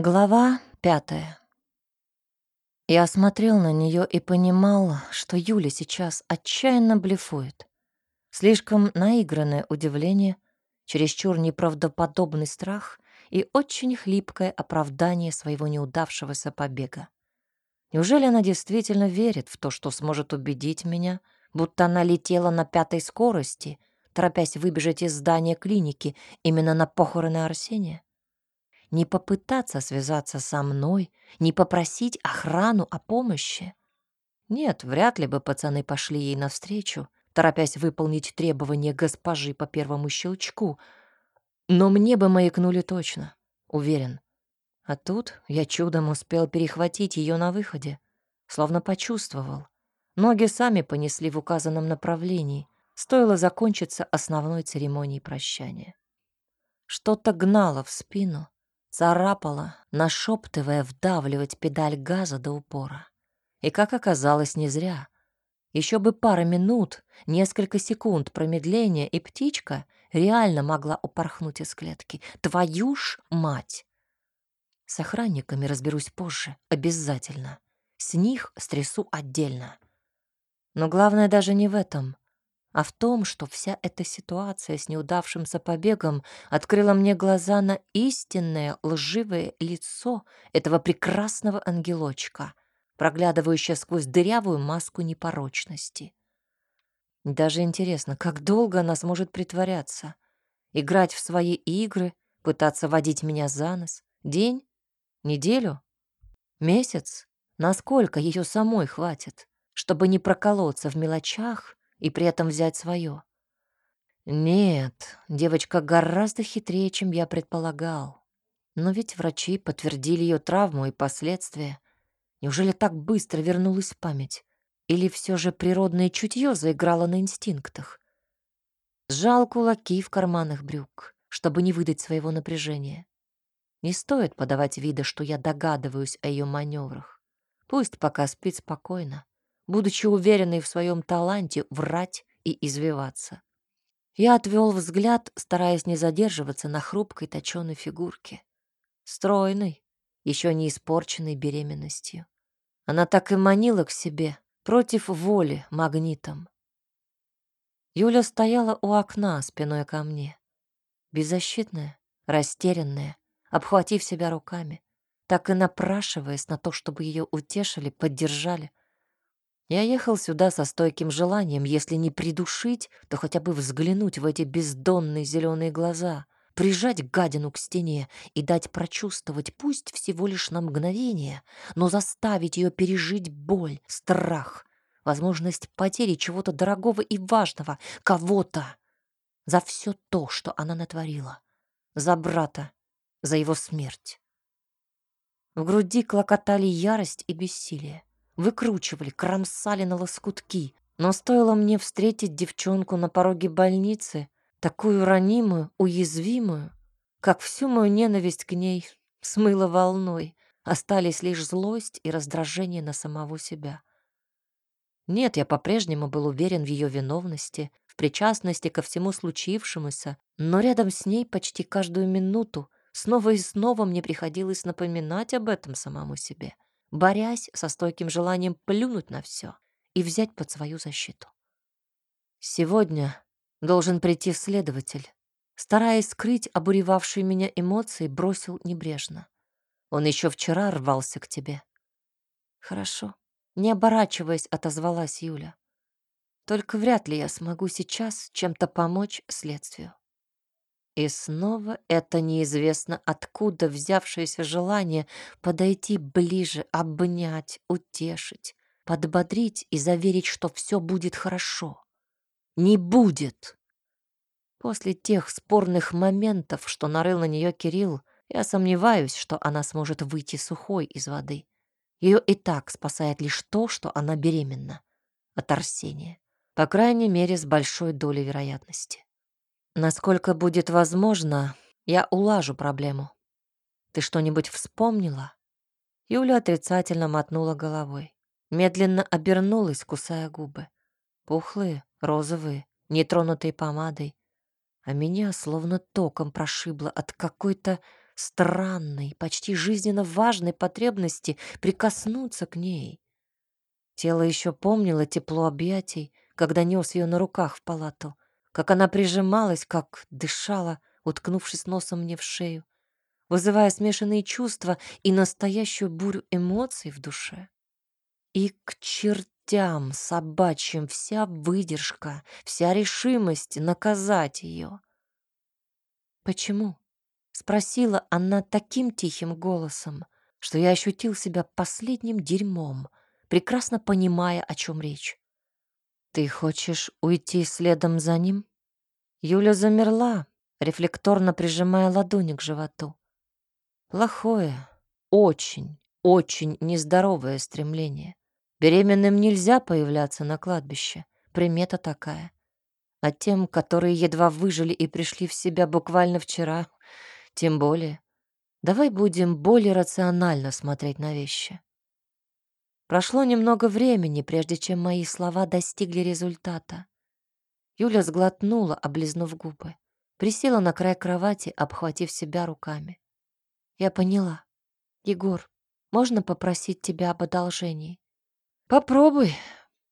Глава пятая. Я смотрел на нее и понимал, что Юля сейчас отчаянно блефует. Слишком наигранное удивление, чересчур неправдоподобный страх и очень хлипкое оправдание своего неудавшегося побега. Неужели она действительно верит в то, что сможет убедить меня, будто она летела на пятой скорости, торопясь выбежать из здания клиники именно на похороны Арсения? Не попытаться связаться со мной, не попросить охрану о помощи. Нет, вряд ли бы пацаны пошли ей навстречу, торопясь выполнить требования госпожи по первому щелчку. Но мне бы маякнули точно, уверен. А тут я чудом успел перехватить ее на выходе, словно почувствовал. Ноги сами понесли в указанном направлении, стоило закончиться основной церемонией прощания. Что-то гнало в спину, царапала, нашептывая вдавливать педаль газа до упора. И, как оказалось, не зря. Еще бы пара минут, несколько секунд промедления, и птичка реально могла упорхнуть из клетки. Твою ж мать! С охранниками разберусь позже, обязательно. С них стрясу отдельно. Но главное даже не в этом а в том, что вся эта ситуация с неудавшимся побегом открыла мне глаза на истинное лживое лицо этого прекрасного ангелочка, проглядывающее сквозь дырявую маску непорочности. Даже интересно, как долго она сможет притворяться, играть в свои игры, пытаться водить меня за нос. День? Неделю? Месяц? Насколько ее самой хватит, чтобы не проколоться в мелочах и при этом взять свое. Нет, девочка гораздо хитрее, чем я предполагал. Но ведь врачи подтвердили ее травму и последствия. Неужели так быстро вернулась память? Или все же природное чутье заиграло на инстинктах? Сжал кулаки в карманах брюк, чтобы не выдать своего напряжения. Не стоит подавать вида, что я догадываюсь о ее маневрах. Пусть пока спит спокойно будучи уверенной в своем таланте врать и извиваться. Я отвел взгляд, стараясь не задерживаться на хрупкой точеной фигурке. Стройной, еще не испорченной беременностью. Она так и манила к себе, против воли, магнитом. Юля стояла у окна, спиной ко мне. Беззащитная, растерянная, обхватив себя руками, так и напрашиваясь на то, чтобы ее утешили, поддержали, я ехал сюда со стойким желанием, если не придушить, то хотя бы взглянуть в эти бездонные зеленые глаза, прижать гадину к стене и дать прочувствовать, пусть всего лишь на мгновение, но заставить ее пережить боль, страх, возможность потери чего-то дорогого и важного, кого-то, за все то, что она натворила, за брата, за его смерть. В груди клокотали ярость и бессилие выкручивали, кромсали на лоскутки. Но стоило мне встретить девчонку на пороге больницы, такую ранимую, уязвимую, как всю мою ненависть к ней смыло волной, остались лишь злость и раздражение на самого себя. Нет, я по-прежнему был уверен в ее виновности, в причастности ко всему случившемуся, но рядом с ней почти каждую минуту снова и снова мне приходилось напоминать об этом самому себе борясь со стойким желанием плюнуть на все и взять под свою защиту. Сегодня должен прийти следователь. Стараясь скрыть обуревавшие меня эмоции, бросил небрежно. Он еще вчера рвался к тебе. Хорошо. Не оборачиваясь, отозвалась Юля. Только вряд ли я смогу сейчас чем-то помочь следствию. И снова это неизвестно откуда взявшееся желание подойти ближе, обнять, утешить, подбодрить и заверить, что все будет хорошо. Не будет. После тех спорных моментов, что нарыл на нее Кирилл, я сомневаюсь, что она сможет выйти сухой из воды. Ее и так спасает лишь то, что она беременна от Арсения. По крайней мере, с большой долей вероятности. Насколько будет возможно, я улажу проблему. Ты что-нибудь вспомнила? Юля отрицательно мотнула головой. Медленно обернулась, кусая губы. Пухлые, розовые, нетронутые помадой. А меня словно током прошибло от какой-то странной, почти жизненно важной потребности прикоснуться к ней. Тело еще помнило тепло объятий, когда нес ее на руках в палату, как она прижималась, как дышала, уткнувшись носом мне в шею, вызывая смешанные чувства и настоящую бурю эмоций в душе. И к чертям собачьим вся выдержка, вся решимость наказать ее. «Почему?» — спросила она таким тихим голосом, что я ощутил себя последним дерьмом, прекрасно понимая, о чем речь. «Ты хочешь уйти следом за ним?» Юля замерла, рефлекторно прижимая ладони к животу. Плохое, очень, очень нездоровое стремление. Беременным нельзя появляться на кладбище. Примета такая. А тем, которые едва выжили и пришли в себя буквально вчера, тем более. Давай будем более рационально смотреть на вещи. Прошло немного времени, прежде чем мои слова достигли результата. Юля сглотнула, облизнув губы. Присела на край кровати, обхватив себя руками. Я поняла. Егор, можно попросить тебя об одолжении? Попробуй.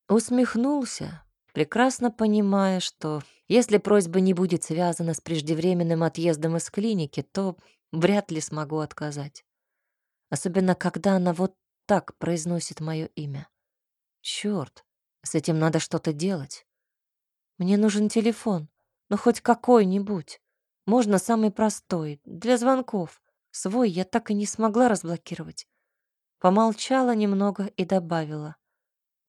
Усмехнулся, прекрасно понимая, что если просьба не будет связана с преждевременным отъездом из клиники, то вряд ли смогу отказать. Особенно, когда она вот так произносит мое имя. Черт, с этим надо что-то делать. Мне нужен телефон, но хоть какой-нибудь. Можно самый простой, для звонков. Свой я так и не смогла разблокировать. Помолчала немного и добавила.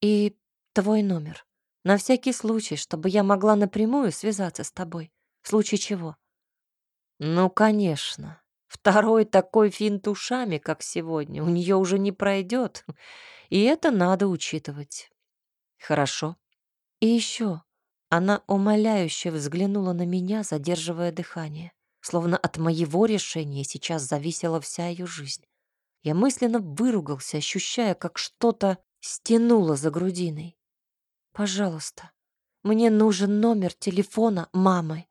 И твой номер. На всякий случай, чтобы я могла напрямую связаться с тобой. В случае чего. Ну, конечно. Второй такой финт ушами, как сегодня, у нее уже не пройдет, и это надо учитывать. Хорошо. И еще она умоляюще взглянула на меня, задерживая дыхание, словно от моего решения сейчас зависела вся ее жизнь. Я мысленно выругался, ощущая, как что-то стянуло за грудиной. «Пожалуйста, мне нужен номер телефона мамы.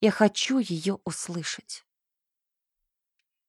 Я хочу ее услышать».